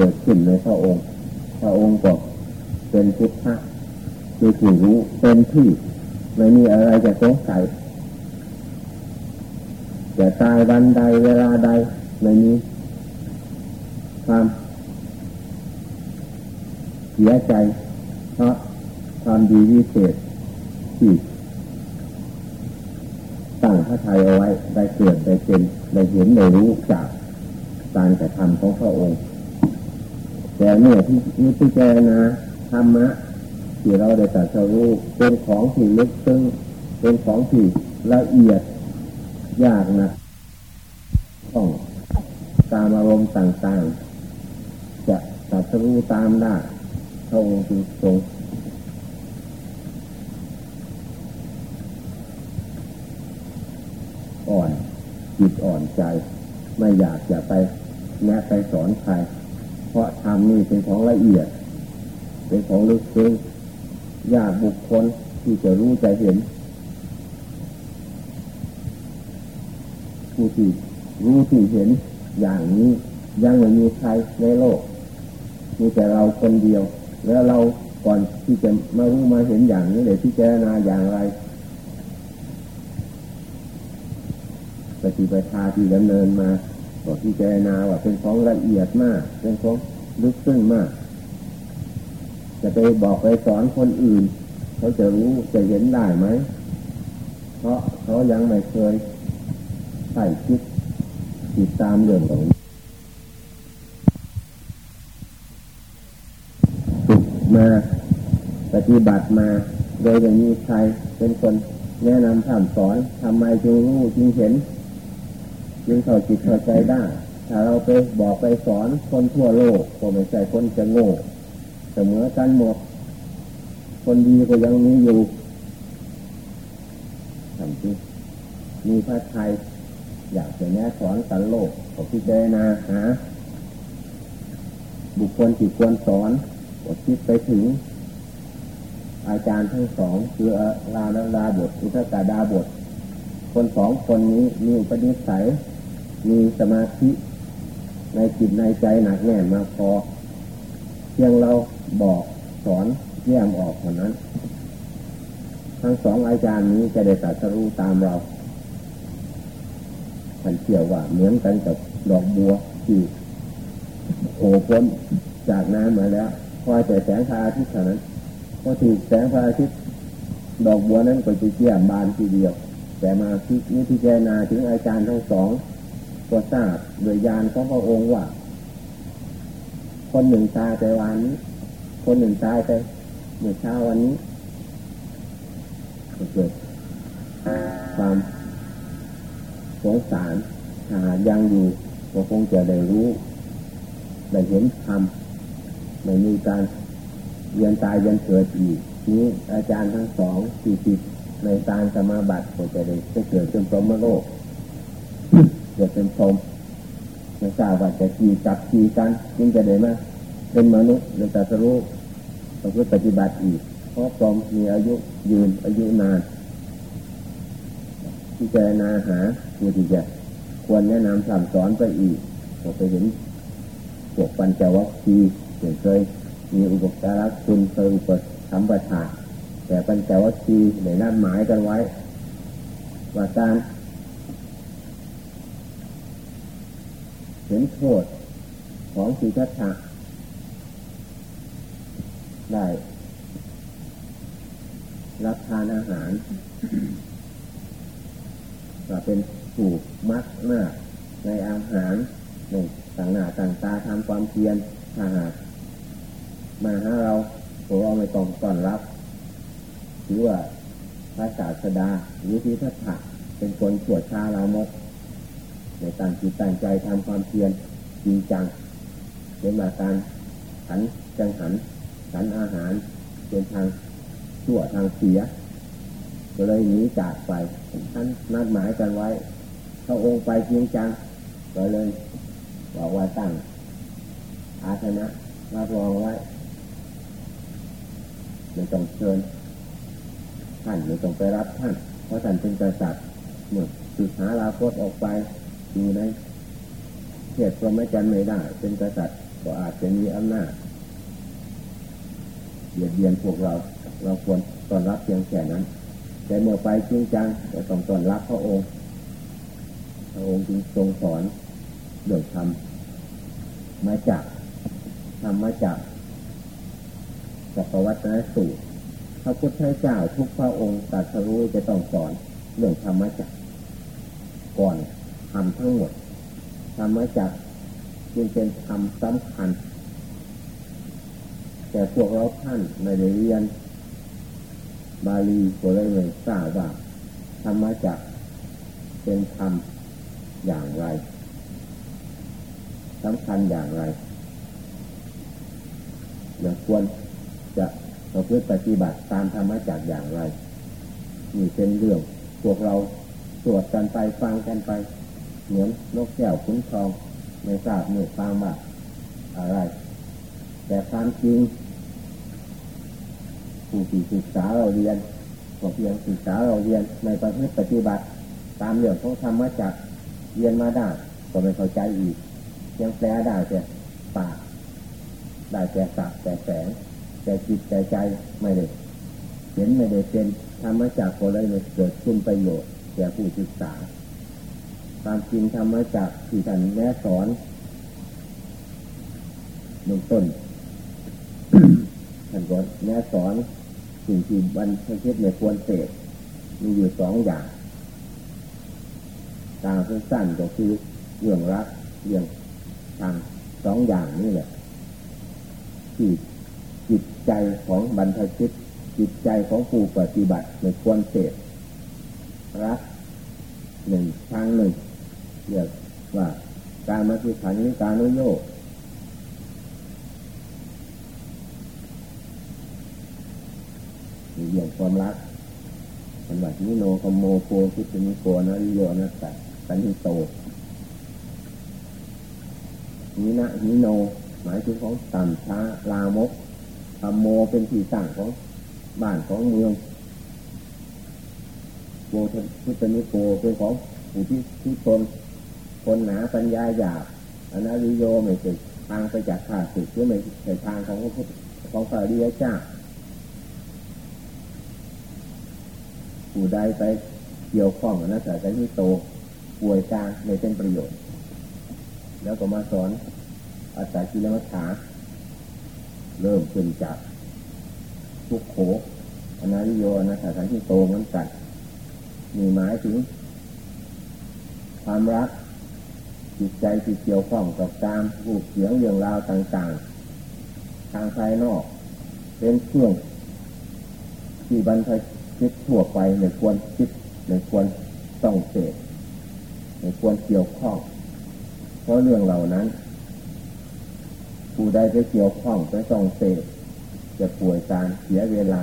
เกิดขึ้นในพระองค์ พระองค์ก็เป็นพุทธะคือผู้รู้เป็นที่ไม่มีอะไรจะสงสัยจะตายวันใดเวลาใดไม่มีความเสียใจ เพราะความดีวิเศษที่ตั้งพระทัยเอาไว้ได้เกิดได้เป็นได้เห็นได้รู้จากการกระทำของพระองค์ แต่เมื่อที่นี่พิจารณาธรรมะที่เราได้ตรัสรู้เป็นของที่ลึกซึ้งเป็นของที่ละเอียดยากนะต้องตามอารมณ์ต่างๆ จะตรัสรู้ตามได้พระองค์จึงทรงอ่อนจิตอ่อนใจ ไม่อยากจะไปแนะไปสอนใคร เพราะธรรมนี่เป็นของละเอียด เป็นของลึกซึ้งยากบุคคลที่จะรู้จะเห็น ผู้ที่รู้ที่เห็นอย่างนี้ยังไม่มีใครในโลก มีแต่เราคนเดียว แล้วเราก่อนที่จะมารู้มาเห็นอย่างนี้เลยพิจารณาอย่างไรปฏิปทาที่ดำเนินมา ก็พิจารณาว่าเป็นของละเอียดมาก เป็นของลึกซึ้งมาก จะไปบอกไปสอนคนอื่น เขาจะรู้จะเห็นได้ไหม เพราะเขายังไม่เคยใส่คิดติดตามเรื่องของฝึกมาปฏิบัติมา โดยไม่มีใครเป็นคนแนะนำถามสอนทำไมจึงรู้จึงเห็น จึงเข้าจิตเข้าใจได้ ถ้าเราไปบอกไปสอนคนทั่วโลกก็ไม่ใช่คนจะโง่เสมอกันหมด คนดีก็ยังมีอยู่ทำจริงมีพระไทย อยากจะแนะสอนสันโลกขอพิจารณาหาบุคคลที่ควรสอนก็คิดไปถึง อาจารย์ทั้งสองคือลานาดาบทอุทกาดาบท คนสองคนนี้มีอุปนิสัย มีสมาธิในจิตในใจหนักแน่นมาพอเพียงเราบอกสอนแยมออกเท่านั้น ทั้งสองอาจารย์นี้จะได้ตรัสรู้ตามเราท่านเชื่อว่าเหมือนกันกับดอกบัวที่โผล่พ้นจากน้ำมาแล้วคอยแต่แสงพระอาทิตย์เท่านั้นพอถูกแสงพระอาทิตย์ดอกบัวนั้นก็จะเกี่ยมบานทีเดียว แต่มาที่นี้พิจารณาถึงอาจารย์ทั้งสอง ก็ทราบโดยยานของพระองค์ว่า คนหนึ่งตายไปวันนี้ คนหนึ่งตายไปเมื่อเช้าวันนี้เกิดความสงสารถ้ายังอยู่ก็คงจะได้รู้ ได้เห็นธรรมไม่มีการเรียนตายยันเกิดอีกนี้อาจารย์ทั้งสองสี่ติดในตารสมาบัติก็จะได้เกิดเป็นพรหมโลก เกิดเป็นพรหมไม่ทราบว่าจะขี่จับขี่กันยิ่งจะได้มาเป็นมนุษย์ในตรัสรู้ต้องปฏิบัติอีก เพราะพรหมมีอายุยืนอายุนานที่เจนาหาผู้ที่จะควรแนะนำสั่งสอนไปอีกก็ไปเห็นพวกปัญจวัคคีย์เคยมีอุปการะคุณเคยอุปถัมภะทาแต่ปัญจวัคคีย์ในนัดหมายกันไว้ ว่าการ เห็นโทษของสีทัตถะได้รับทานอาหารว่าเป็นผูกมักมากในอาหารหนึ่งต่างหน้าต่างตาทำความเพียรถ้าหากมาหาเราเราไม่ต้องต้อนรับถือว่าพระศาสดาหรือที่ทัตถะเป็นคนตรวจชาลามก ในการจิตตั้งใจทำความเพียรจริงจังเป็นมาการหันจังหันหันอาหารเป็นทางชั่วทางเสียก็เลยหนีจากไปท่านนัดหมายกันไว้พระองค์ไปจริงจังก็เลยบอกว่าตั้งอาสนะมาลองไว้ไม่ต้องเชิญท่านไม่ต้องไปรับท่าน เพราะท่านเป็นกษัตริย์เมื่อสุดหาลาโคตออกไป อยู่ในเขตพรหมจรรย์ไม่ได้ เป็นกษัตริย์ก็อาจจะมีอำนาจเบียดเบียนพวกเรา เราควรต้อนรับเพียงแค่นั้น แต่เมื่อไปจริงจังจะต้องต้อนรับพระองค์ พระองค์จึงทรงสอนเรื่องธรรมมาจากธรรมมาจากจักรวัตนสูตรพระพุทธเจ้าทุกพระองค์ตรัสรู้จะต้องสอนเรื่องธรรมจักก่อน ทำทั้งหมดธรรมจักจึงเป็นธรรมสำคัญ แต่พวกเราท่านไม่ได้เรียน บาลีก็เลยไม่ทราบว่าธรรมจักเป็นธรรมอย่างไรสำคัญอย่างไรอย่างควรจะเราเพื่อปฏิบัติตามธรรมจักอย่างไรนี่เป็นเรื่องพวกเราตรวจกันไปฟังกันไป เหมือนนกแก้วคุ้นทองไม่ทราบเนื้อฟังว่าอะไร แต่ความจริงผู้ที่ศึกษาเราเรียนก็เพียงศึกษาเราเรียนในประพฤติปฏิบัติ ตามเรื่องของธรรมจักเรียนมาได้ก็ไม่เข้าใจอีกยังแปลได้แต่ปากได้แต่สักแต่แสง แต่จิตแต่ใจไม่ได้เห็นไม่ได้เป็นธรรมจักก็เลยเกิดคุณประโยชน์แก่ผู้ศึกษา ความจริงธรรมจักที่ท่านแนะสอนหนึ่งต้นท่านก็แนะสอนสิ่งที่บรรพชิตในควรเสพมีอยู่สองอย่างกลางสั้นก็คือเรื่องรักเรื่องทางสองอย่างนี่แหละที่จิตใจของบรรพชิต จิตใจของผู้ปฏิบัติในควรเสพรักหนึ่งทางหนึ่ง เรียกว่าการมาคือขันนิการนุโยกเรื่องความรักสมบัติหีโน คัมโมโปถุชชะนิโก อะนะริโย อะนัตถะสัญหิโต หีนะ หีโน หมายถึงของต่ำช้าลามกคัมโมเป็นที่ตั้งของบ้านของเมืองโปถุชชะนิโกเป็นของผู้ที่ที่ตน คนหนาปัญญาหยาบอะนะริโยไม่ใช่ทางไปจากข้าศึกหรือไม่ใช่ทางของของพระริยเจ้าผู้ใดไปเกี่ยวข้องนะสายใจที่โตป่วยกลางไม่เป็นประโยชน์ แล้วก็มาสอนอาศัยกิลมัฏฐาเริ่มขึ้นจากทุกโขอนาริโยนะสายที่โตเหมือนกันมีหมายถึงความรัก จิตใจที่เกี่ยวข้องกับการรูปเสียงเรื่องราวต่างๆ ทางภายนอก เป็นเครื่องที่บรรพคิดทั่วไปในควรคิดในควรต้องเสพในควรเกี่ยวข้อง เพราะเรื่องเหล่านั้น ผู้ใดไปเกี่ยวข้องไปต้องเสพจะป่วยการเสียเวลา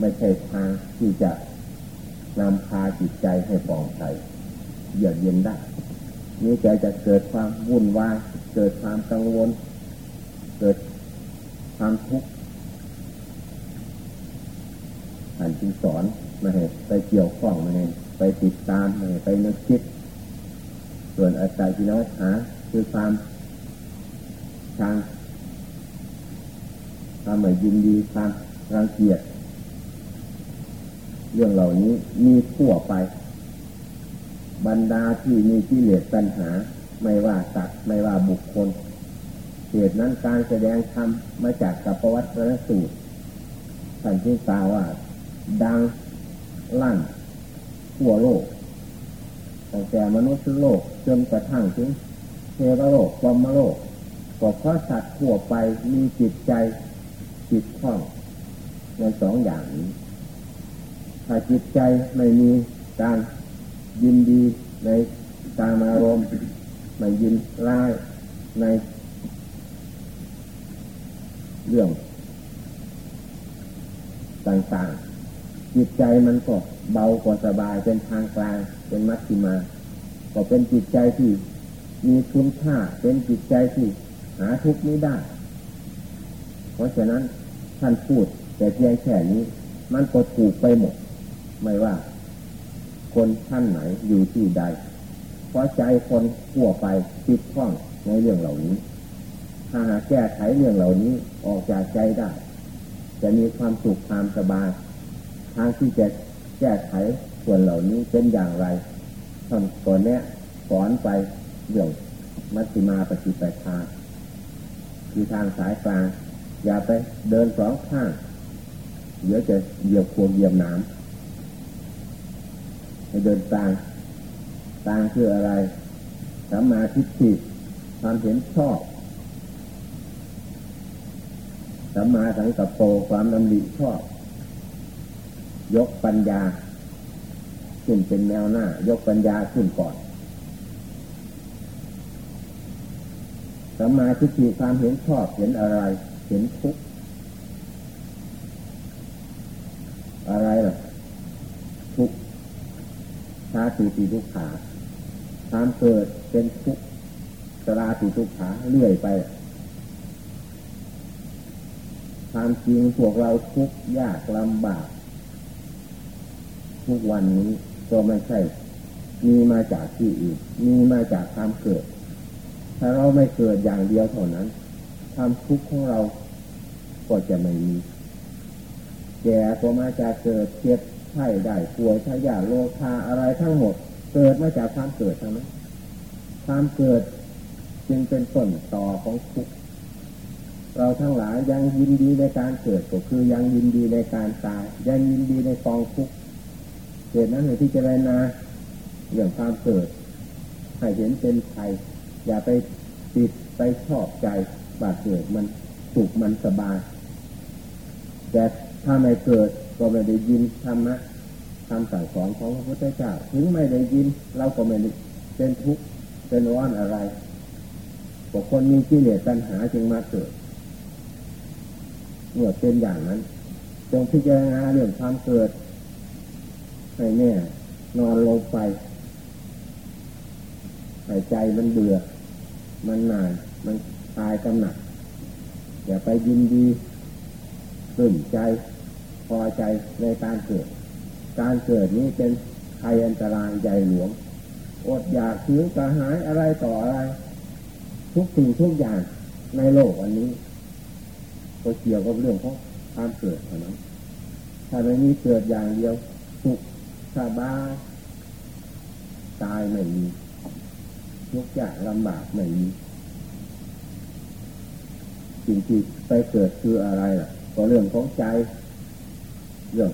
ไม่ใช่ทางที่จะนำพาจิตใจให้ปลอดภัยเยือกเย็นได้ นี่ใจจะเกิดความวุ่นวายเกิดความกังวล เกิดความทุกข์ท่านจึงสอนมาให้ไปเกี่ยวข้องมาให้ไปติดตามมาให้ไปนึกคิด ส่วนอาศัยที่น้องหาคือความทางความไม่ยินดีความรังเกียจเรื่องเหล่านี้มีทั่วไป บรรดาที่มีที่เหลือปัญหา ไม่ว่าสัตว์ไม่ว่าบุคคลเหตุนั้นการแสดงธรรมมาจากกัปวัตรสูตรท่านที่กล่าวว่า ดังลั่นทั่วโลกตั้งแต่มนุษย์โลกจนกระทั่งถึงเทวโลกกรมโลกก็เพราะสัตว์ทั่วไปมีจิตใจจิตข้องในสองอย่างนี้ถ้าจิตใจไม่มีการ ยินดีในการอารมณ์ไม่ยินร้ายในเรื่องต่างๆ จิตใจมันก็เบากว่าสบายเป็นทางกลางเป็นมัชฌิมา ก็เป็นจิตใจที่มีคุณค่าเป็นจิตใจที่หาทุกข์ไม่ได้ เพราะฉะนั้นท่านพูดแต่เพียงแค่นี้ มันก็ถูกไปหมด ไม่ว่า คนท่านไหนอยู่ที่ใด เพราะใจคนขั่วไปติดข้องในเรื่องเหล่านี้ ถ้าหากแก้ไขเรื่องเหล่านี้ออกจากใจได้ จะมีความสุขความสบาย ทางที่จะแก้ไขส่วนเหล่านี้เป็นอย่างไรท่านก่อนเนี้ยสอนไปเรื่องมัชฌิมาปฏิปทาคือทางสายกลาง อย่าไปเดินสองข้าง เดี๋ยวจะเหยียบควงเหยียบน้ำ ให้เดินกลางกลางคืออะไรสัมมาทิฏฐิความเห็นชอบสัมมาสังกัปโปความดำริชอบ ยกปัญญา ขึ้นเป็นแนวหน้า ยกปัญญาขึ้นก่อนสัมมาทิฏฐิความเห็นชอบเห็นอะไร เห็นทุกข์อะไรล่ะ ทุกข์ชา ติติทุกขาความเกิดเป็นทุกข์สราติทุกขาเรื่อยไปความจริงพวกเราทุกยากลำบาก ทุกวันนี้ก็ไม่ใช่ มีมาจากที่อื่นมีมาจากความเกิด ถ้าเราไม่เกิดอย่างเดียวเท่านั้น ความทุกข์ของเราก็จะไม่มีแก่ก็มาจากเกิดเจ็บ ไข้ได้ป่วยชายาโลคาอะไรทั้งหมด เกิดมาจากความเกิดทั้งนั้นความเกิดจึงเป็นต้นต่อของทุกข์เราทั้งหลายยังยินดีในการเกิดก็คือยังยินดีในการตายยังยินดีในกองทุกข์เหตุนั้นให้ที่เจรนาเรื่องความเกิดให้เห็นเป็นไทยอย่าไปติดไปชอบใจบาดเกิดมันสุขมันสบายแต่ถ้าไม่เกิด ก็ไม่ได้ยินธรรมะคำสั่งสอนของพระพุทธเจ้าถึงไม่ได้ยิน เราก็ไม่ได้เป็นทุกข์เป็นร้อนอะไรบุคคลมีกิเลสปัญหาจึงมาเกิดเมื่อเป็นอย่างนั้น จงพิจารณาเรื่องความเกิดให้แน่นอนลงไปหายใจมันเบื่อ มันหนานมันตายกำหนัก อย่าไปยินดีตื่นใจ พอใจในการเกิด การเกิดนี้เป็นภัยอันตรายใหญ่หลวง อดอยากถือกระหายอะไรต่ออะไร ทุกสิ่งทุกอย่างในโลกอันนี้ก็เกี่ยวกับเรื่องของความเกิดเท่านั้นถ้าไม่มีเกิดอย่างเดียวสุขสบายตายไม่มีทุกอย่างลำบากไม่มีสิ่งที่ไปเกิดคืออะไรล่ะ ก็เรื่องของใจ เรื่อง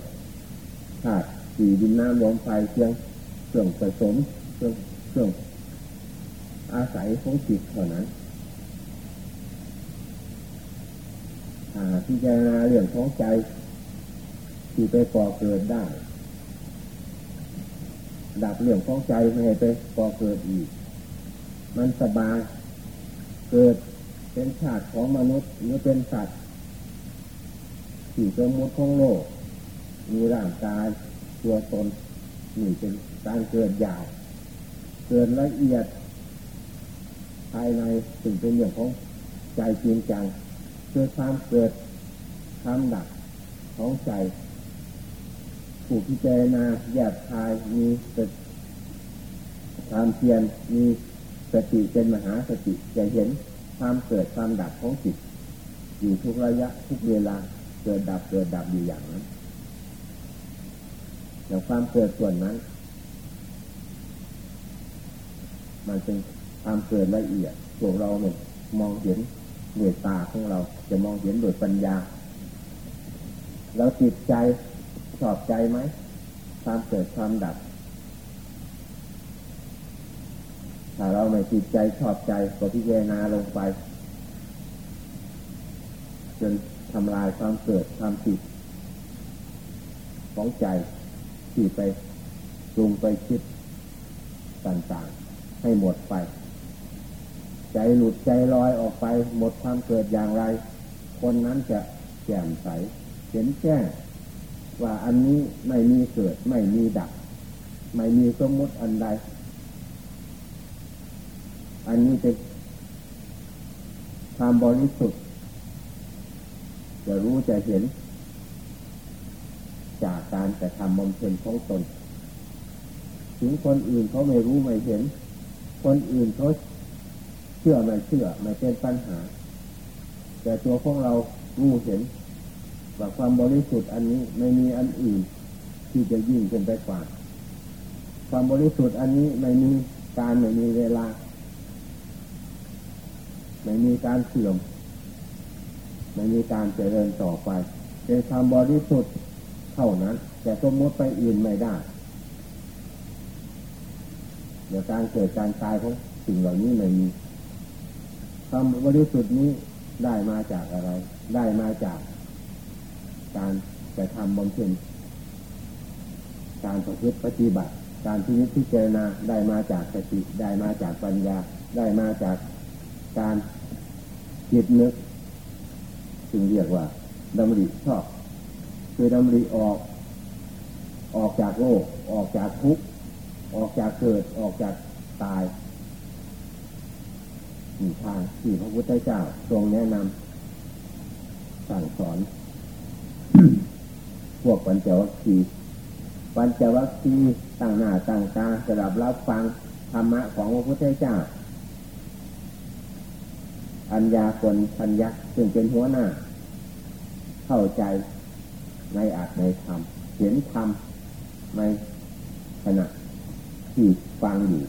ธาตุสี่ดินน้ำลมไฟเพียงเครื่องผสมเครื่องเครื่องอาศัยของจิตเท่านั้นพิจารณาเรื่องของใจที่ไปก่อเกิดได้ ดับเรื่องของใจไม่ให้ไปก่อเกิดอีก มันสบาย เกิดเป็นชาติของมนุษย์หรือเป็นสัตว์ที่สมมติของโลก มีร่างกายตัวตนนี่เป็นการเกิดใหญ่เกิดละเอียด ภายในถึงเป็นเรื่องของใจจริงจังคือความเกิดความดับของใจผู้พิจารณาแยกทายมีสติความเพียรมีสติเป็นมหาสติจะเห็นความเกิดความดับของจิต อยู่ทุกระยะทุกเวลาเกิดดับเกิดดับอยู่อย่างนั้น แต่างความเกิดส่วนนั้น มันเป็นความเกิดละเอียดพวกเราเนี่ยมองเห็นด้วยตาของเรา จะมองเห็นโดยปัญญาเราจิตใจชอบใจไหมความเกิดความดับถ้าเราไม่จิตใจชอบใจก็พิจารณาลงไป จนทำลายความเกิดความติดของใจ ที่ไปปรุงไปคิดต่างๆ ให้หมดไป ใจหลุดใจลอยออกไป หมดความเกิดอย่างไร คนนั้นจะแจ่มใส เห็นแจ้งว่าอันนี้ไม่มีเกิดไม่มีดับ ไม่มีสมมติอันใด อันนี้เป็นความบริสุทธิ์จะรู้จะเห็น จากการแต่ทำบำเพ็ญของตน ถึงคนอื่นเขาไม่รู้ไม่เห็น คนอื่นเขาเชื่อไม่เชื่อไม่เป็นปัญหา แต่ตัวของเรารู้เห็นว่าความบริสุทธิ์อันนี้ไม่มีอันอื่น ที่จะยิ่งเป็นไปกว่า ความบริสุทธิ์อันนี้ไม่มีการไม่มีเวลา ไม่มีการเสื่อมไม่มีการเจริญต่อไปเป็นความบริสุทธิ์ เท่านั้น แต่สมมติไปอื่นไม่ได้เดี๋ยวการเกิดการตายของสิ่งเหล่านี้ไม่มีความบริสุทธิ์นี้ได้มาจากอะไร ได้มาจากการจะทำบำเพ็ญการประพฤติปฏิบัติ การที่นิพพิจารณาได้มาจากสติได้มาจากปัญญา ได้มาจากการจิตนึกจึงเรียกว่าดำริชอบ คือดำริออก ออกจากโลก ออกจากทุกข์ออกจากเกิด ออกจากตายมีทางที่พระพุทธเจ้าทรงแนะนำสั่งสอน พวกปัญจวัคคีย์ปัญจวัคคีย์ต่างหน้าต่างตาสลับรับฟังธรรมะของพระพุทธเจ้า อัญญาคนพัญญะซึ่งเป็นหัวหน้า เข้าใจ ในอัตในธรรมเห็นธรรมในขณะที่ฟังอยู่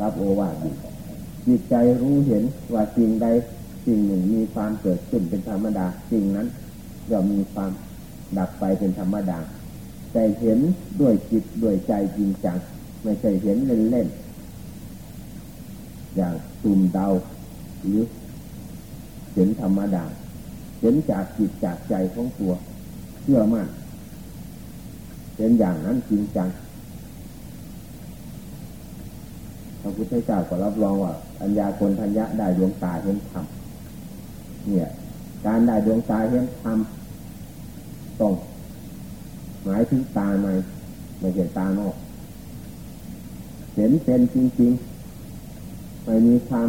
รับโอวาทอยู่จิตใจรู้เห็นว่าสิ่งใดสิ่งหนึ่งมีความเกิดขึ้นเป็นธรรมดาสิ่งนั้นย่อมมีความดับไปเป็นธรรมดา แต่เห็นด้วยจิตด้วยใจจริงจังไม่ใช่เห็นเล่นๆอย่างตุ่มเดาหรือเห็นธรรมดา เห็นจากจิตจากใจของตัว ชื่อมั่นเป็นอย่างนั้นจริงจังพระพุทธเจ้าก็รับรองว่าอัญญาคนทัญญะได้ดวงตาเห็นธรรมเนี่ย การได้ดวงตาเห็นธรรมต้องหมายถึงตาในไม่ใช่ตานอก เห็นเป็นจริงๆ ไม่มีความ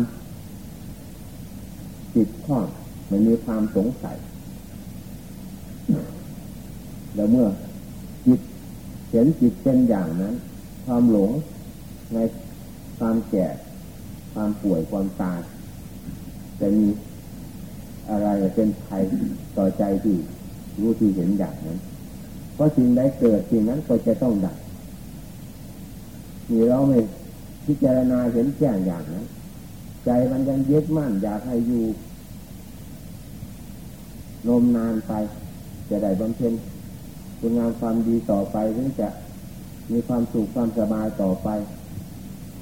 ติดข้องไม่มีความสงสัย แล้วเมื่อจิตเห็นจิตเป็นอย่างนั้น ความหลงในความแก่ ความป่วยความตายจะมีอะไรเป็นภัยต่อใจที่รู้ที่เห็นอย่างนั้นเพราะสิ่งใดเกิดสิ่งนั้นก็จะต้องดับมีเราไม่พิจารณาเห็นแจ้งอย่างนั้น ใจมันยังยึดมั่นอยากให้อยู่นมนานไป จะได้บำเพ็ญ คุณงามความดีต่อไปหรือจะมีความสุขความสบายต่อไป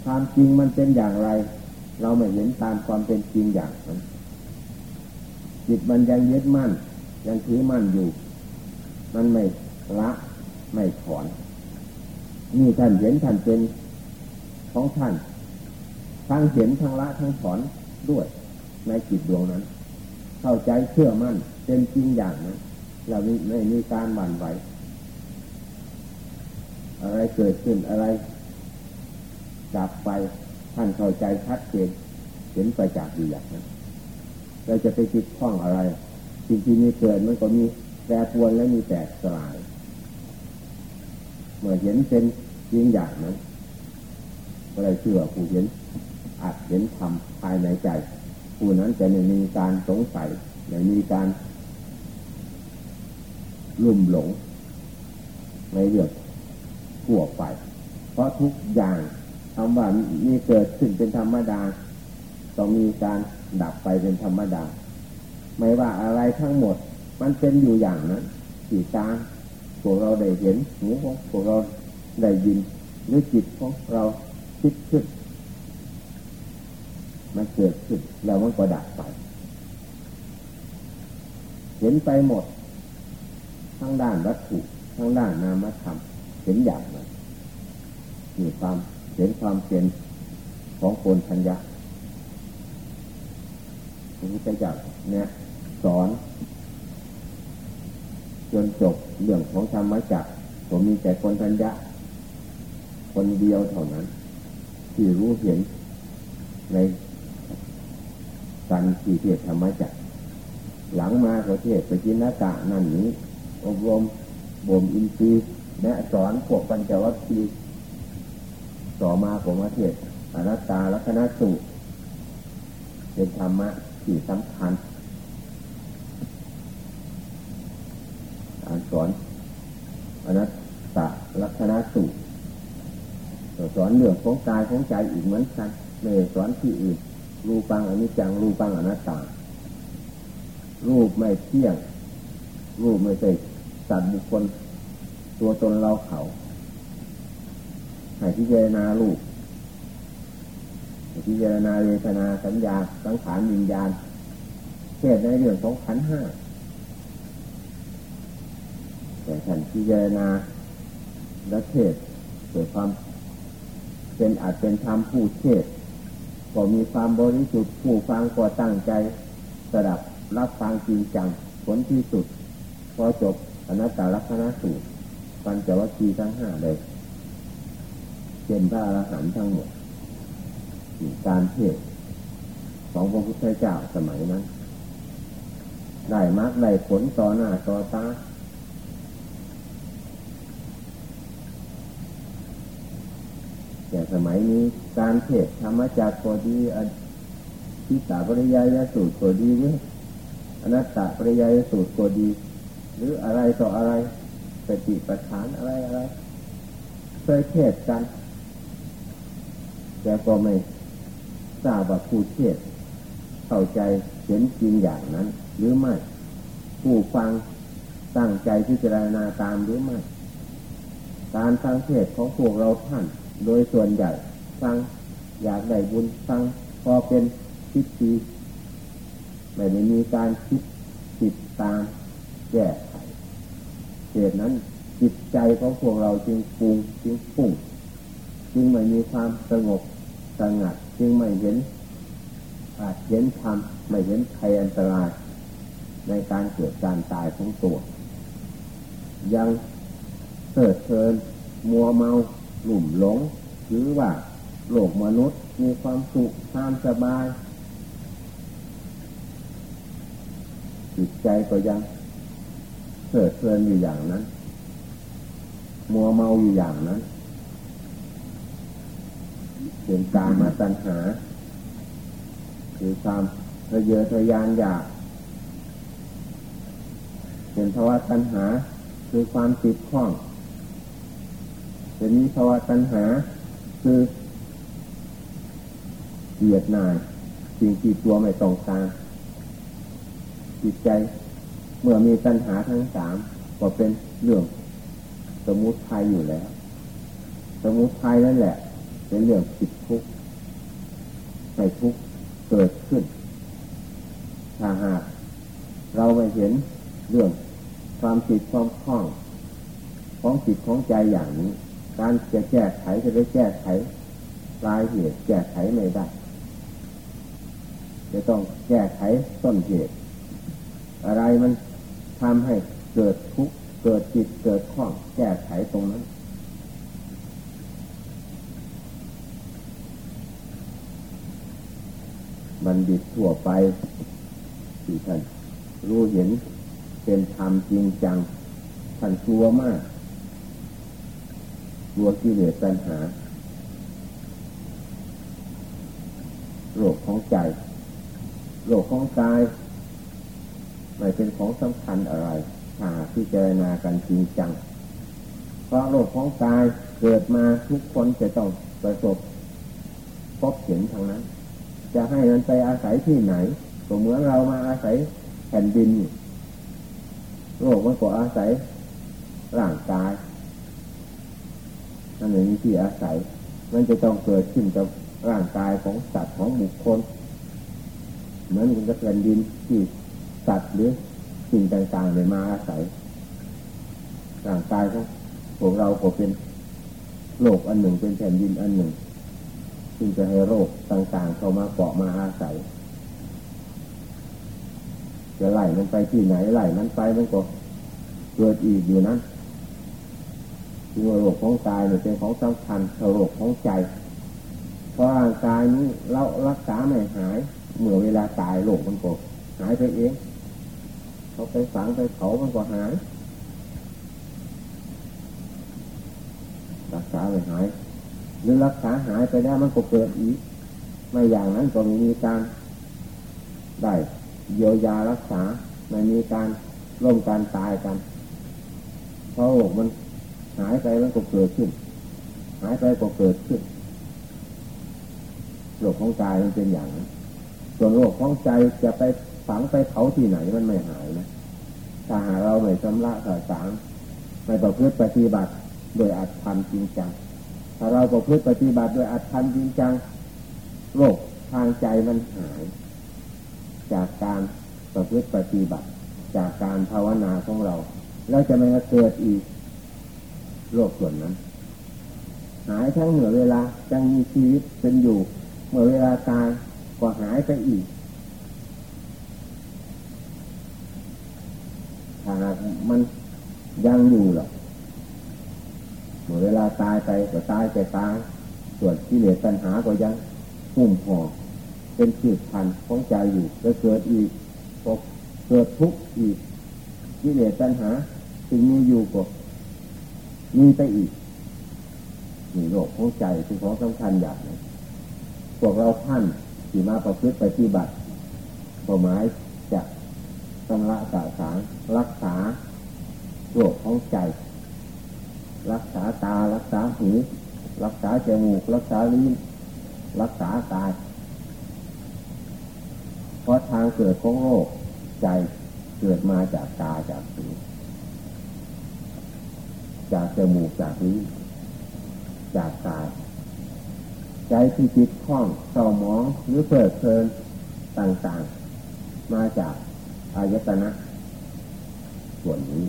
ความจริงมันเป็นอย่างไร เราไม่เห็นตามความเป็นจริงอย่างนั้นจิตมันยังยึดมั่น ยังถือมั่นอยู่ มันไม่ละไม่ถอนนี่ท่านเห็นท่านเป็นของท่านทั้งเห็นทั้งละทั้งถอนด้วย ในจิตดวงนั้น เข้าใจเชื่อมั่นเป็นจริงอย่างนั้นเราไม่มีการหวั่นไหว อะไรเกิดขึ้นอะไรดับไปท่านเข้าใจชัดเจนเห็นไปจากดีอย่างนั้นเราจะไปติดข้องอะไรสิ่งที่มีเกิดมันก็มีแปรปวนและมีแตกสลายเมื่อเห็นเป็นจริงอย่างนั้นก็เลยเชื่อผู้เห็นอาจเห็นธรรมภายในใจผู้นั้นจะไม่มีการสงสัยไม่มีการลุ่มหลงในเรื่อง ขั่วไป เพราะทุกอย่างคำว่ามีเกิดขึ้นเป็นธรรมดาต้องมีการดับไปเป็นธรรมดา ไม่ว่าอะไรทั้งหมด มันเป็นอยู่อย่างนั้นสีตาพวกเราได้เห็นหูของพวกเราได้ยินหรือจิตของเราคิดขึ้นมันเกิดขึ้นแล้วมันก็ดับไป เห็นไปหมด ทั้งด้านวัตถุทั้งด้านนามธรรม เห็นอย่างนั้นมีความเห็นความเป็นของคนทัญญาพระพุทธเจ้าเนี่ย สอนจนจบเรื่องของธรรมจักรผมมีแต่คนทัญญาคนเดียวเท่านั้น ที่รู้เห็นในการที่เทศธรรมจักรหลังมาประเทศไปจินากะนั่นนี้อบรมบ่มอินทรีย์ และสอนพวกปัญจวัคคีย์ต่อมาผมว่าเทศอนัตตาลัคนาสูตรเป็นธรรมะที่สำคัญการสอนอนัตตาลัคนาสูตรสอนเรื่องของกายของใจอีกเหมือนกันไม่สอนที่อื่นรูปังอนิจจังรูปังอนัตตา รูปไม่เที่ยง รูปไม่ใช่สัตว์บุคคล ตัวตนเราเขาให้พิจารณารูปพิจารณาเวทนาสัญญาสังขารวิญญาณเทศในเรื่องของขันห้าแต่ท่านพิจารณาและเทศเกิดความเป็นอาจเป็นธรรมผู้เทศก็มีความบริสุทธิ์ผู้ฟังก็ตั้งใจสดับรับฟังจริงจังผลที่สุด พอจบอนัตตลักษณะสูตร ปัญจวัคคีย์ทั้งห้าเลยเป็นพระอรหันต์ทั้งหมดการเทศของพระพุทธเจ้าสมัยนั้น ได้มากได้ผลต่อหน้าต่อตาแต่สมัยนี้การเทศธรรมจักรก็ดีทิสาปริยายสูตรก็ดีหรืออนัตตาปริยายสูตรก็ดี หรืออะไรต่ออะไร ปฏิปทานอะไรอะไรเคยเทศกัน แต่ก็ไม่ทราบว่าผู้เทศเข้าใจเห็นจริงอย่างนั้น หรือไม่ ผู้ฟังตั้งใจพิจารณาตามหรือไม่ การฟังเทศของพวกเราท่าน โดยส่วนใหญ่ฟังอยากได้บุญฟังพอเป็นพิธีไม่ได้มีการคิดติดตามแก้ไข เหตุนั้น จิตใจของพวกเราจึงปรุงจึงฟุ้งจึงไม่มีความสงบสงัดจึงไม่เห็นอาจเห็นธรรมไม่เห็นภัยอันตราย ในการเกิดการตายของตัว ยังเกิดเพลินมัวเมาหลุ่มหลง หรือว่าโลกมนุษย์มีความสุขความสบายจิตใจก็ยัง เกิดเพลินอยู่อย่างนั้น มัวเมาอยู่อย่างนั้นเป็นการมาตัญหา คือความทะเยอทะยานอยากเป็นภาวะตัญหา คือความติดข้องจะมีภาวะตัณหา คือเกียดนาย สิ่งที่ตัวไม่ต้องการจิตใจ เมื่อมีตัณหาทั้งสามก็เป็นเรื่องสมุทัยอยู่แล้ว สมุทัยนั่นแหละ เป็นเรื่องผิดทุกข์ในทุกข์เกิดขึ้น ถ้าหากเราไม่เห็นเรื่องความจิตความคล่อง ของจิตของใจอย่างนี้ การจะแก้ไขจะได้แก้ไขปลายเหตุแก้ไขไม่ได้ จะต้องแก้ไขต้นเหตุ อะไรมัน ทำให้เกิดทุกข์เกิดจิตเกิดข้องแก้ไขตรงนั้น บัณฑิตทั่วไปที่ท่านรู้เห็นเป็นธรรมจริงจังท่านกลัวมากกลัวกิเลสปัญหาโรคของใจโรคของกาย ไม่เป็นของสำคัญอะไรถ้าพิจารณากันจริงจัง เพราะโรคของกายเกิดมาทุกคนจะต้องประสบพบเห็นทางนั้น จะให้มันไปอาศัยที่ไหนก็เหมือนเรามาอาศัยแผ่นดินโรคมันก็อาศัยร่างกายนั่นเองที่อาศัย มันจะต้องเกิดขึ้นกับร่างกายของสัตว์ของบุคคล เหมือนกับแผ่นดินที่ สัตว์หรือสิ่งต่างๆเลยมาอาศัยร่างกายของพวกเราก็เป็นโลกอันหนึ่งเป็นแผ่นดินอันหนึ่ง ซึ่งจะให้โรคต่างๆ เข้ามาเกาะมาอาศัย จะไล่มันไปที่ไหนไล่มันไปมันก็เกิดอีกอยู่นั้นคือโรคของกายเนี่ยเป็นของสำคัญโรคของใจ เพราะร่างกายนี้เรารักษาไม่หาย เมื่อเวลาตายโรคมันก็หายไปเอง เขาไปฝังไปเผามันก็หายรักษาไม่หาย หรือรักษาหายไปแล้วมันก็เกิดอีก ไม่อย่างนั้นก็มีการได้เยียวยารักษาไม่มีการล้มการตายกัน เพอโรคมันหายไปมันก็เกิดขึ้น หายไปก็เกิดขึ้นโรคของกายมันเป็นอย่างนั้นส่วนโรคของใจจะไป ฝังไปเผาที่ไหนมันไม่หายนะถ้าหาเราไม่ชำระสาสางไม่ประพฤติปฏิบัติโดยอัดทำจริงจัง ถ้าเราประพฤติปฏิบัติโดยอัดทำจริงจังโรคทางใจมันหาย จากการประพฤติปฏิบัติ จากการภาวนาของเราแล้วจะไม่เกิดอีกโรคส่วนนั้น หายทั้งเหนือเวลายังมีชีวิตเป็นอยู่ เมื่อเวลาตายก็หายไปอีกถ้า มันยังอยู่หรอกเมื่อเวลาตายไปก็ตายไปตายส่วนที่เหลือปัญหาก็ยังหุ่มห่อเป็นสืบพันธุ์ของใจอยู่จะเกิดอีกก็เกิดทุกข์อีกที่เหลือปัญหาสิ่งมีอยู่ก็มีไปอีกนี่โรคของใจคือของสำคัญอย่างนี้พวกเราท่านที่มาประพฤติปฏิบัติเป้าหมายจะชำระสาสารรักษา โรคของใจ รักษาตารักษาหูรักษาจมูกรักษาลิ้นรักษากาย เพราะทางเกิดของโรคใจเกิดมาจากตาจากหูจากจมูกจากลิ้นจากกาย ใจที่จิตคล่องเศร้าหมองหรือเพลิดเพลินต่างๆ มาจากอายตนะส่วนนี้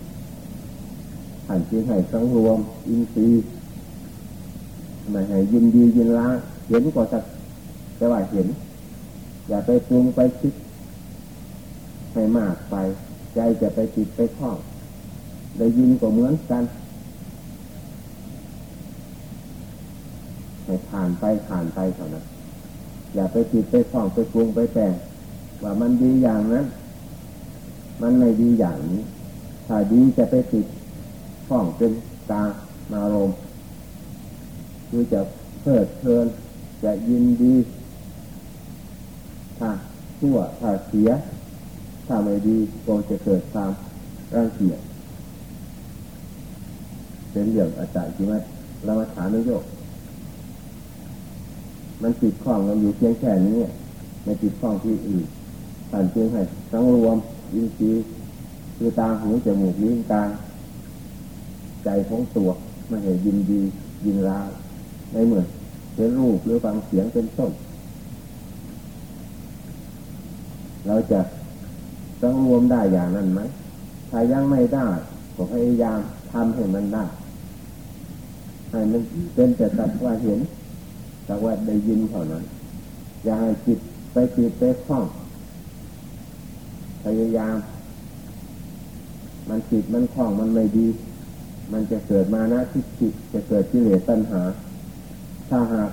ท่านจึงให้สังรวม อินทรีย์ไม่ให้ยินดียินร้ายเห็นก็จะแต่ว่าเห็น อย่าไปปรุงไปคิดให้มากไป ใจจะไปจิตไปคล้องได้ยินก็เหมือนกันให้ผ่านไปผ่านไปเท่านั้นอย่าไปจิตไปคล้องไปปรุงไปแต่งว่ามันดีอย่างนั้น มันไม่ดีอย่างนี้ ถ้าดีจะไปติด ข้องเป็นตามารมคือจะเพลิดเพลินจะยินดีถ้าชั่วถ้าเสีย ถ้าไม่ดีก็จะเกิดความรังเกียจเป็นเรื่องอาจารย์ที่ว่าเรามาถามนโยกมันติดข้องเราอยู่เพียงแค่นี้ไม่ติดข้องที่อื่นผ่านจึงให้สังรวมยินดีคือตาหูจมูกลิ้นกาย ใจของตัวไม่เห็นยินดียินร้ายในเมื่อเป็นรูปหรือฟังเสียงเป็นต้นเราจะต้องรวมได้อย่างนั้นไหมถ้ายังไม่ได้ก็พยายามทำให้มันได้ให้มันเป็นแต่ตัดว่าเห็นแต่ว่าได้ยินเท่านั้น อย่าให้จิตไปจิตไปคล้องพยายาม มันจิตมันคล้องมันไม่ดี มันจะเกิดมานะทิฏฐิจะเกิดกิเลสตัณหา ถ้าหาก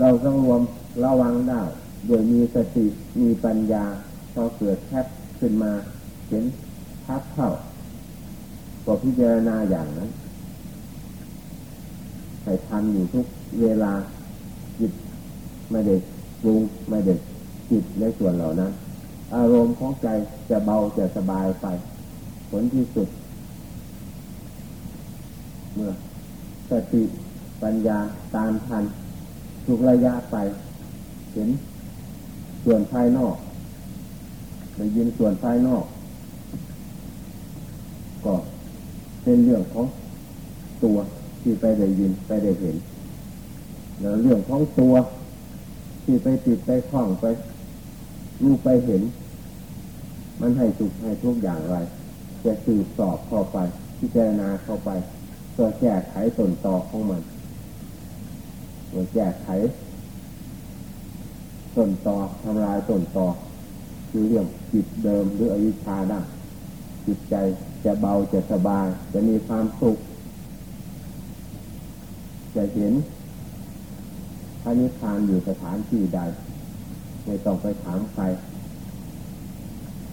เราต้องรวมระวังได้โดยมีสติมีปัญญาพอเกิดแคบขึ้นมาเห็นทับเข้าก็พิจารณาอย่างนั้นให้ทันอยู่ทุกเวลาจิตไม่เด็กปรุงไม่เด็กจิตในส่วนเหล่านั้น อารมณ์ของใจจะเบาจะสบายไป ผลที่สุด เมื่อสติปัญญาตามทันทุกระยะไป เห็นส่วนภายนอกได้ยินส่วนภายนอก ก็เป็นเรื่องของตัวที่ไปได้ยินไปได้เห็น แล้วเรื่องของตัวที่ไปติดไปคล้องไปรู้ไปเห็น มันให้สุขให้ทุกอย่างไรจะสืบสอบเข้าไปพิจารณาเข้าไป ตัวแก้ไขต้นตอของมันตัวแก้ไขต้นตอทำลายต้นตอคือเรื่องจิตเดิมหรืออวิชชาได้จิตใจจะเบาจะสบาย จะมีความสุขจะเห็นพระนิพพานอยู่สถานที่ใด ไม่ต้องไปถามใคร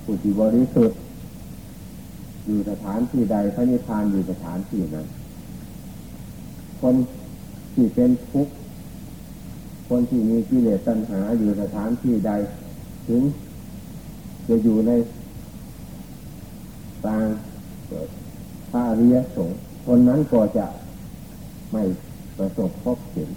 ผู้ที่บริสุทธิ์อยู่สถานที่ใดพระนิพพานอยู่สถานที่นั้น คนที่เป็นทุกข์คนที่มีกิเลสตัณหาอยู่สถานที่ใด ถึงจะอยู่ในต่างพระอริยสงฆ์คนนั้นก็จะไม่ประสบพบเห็น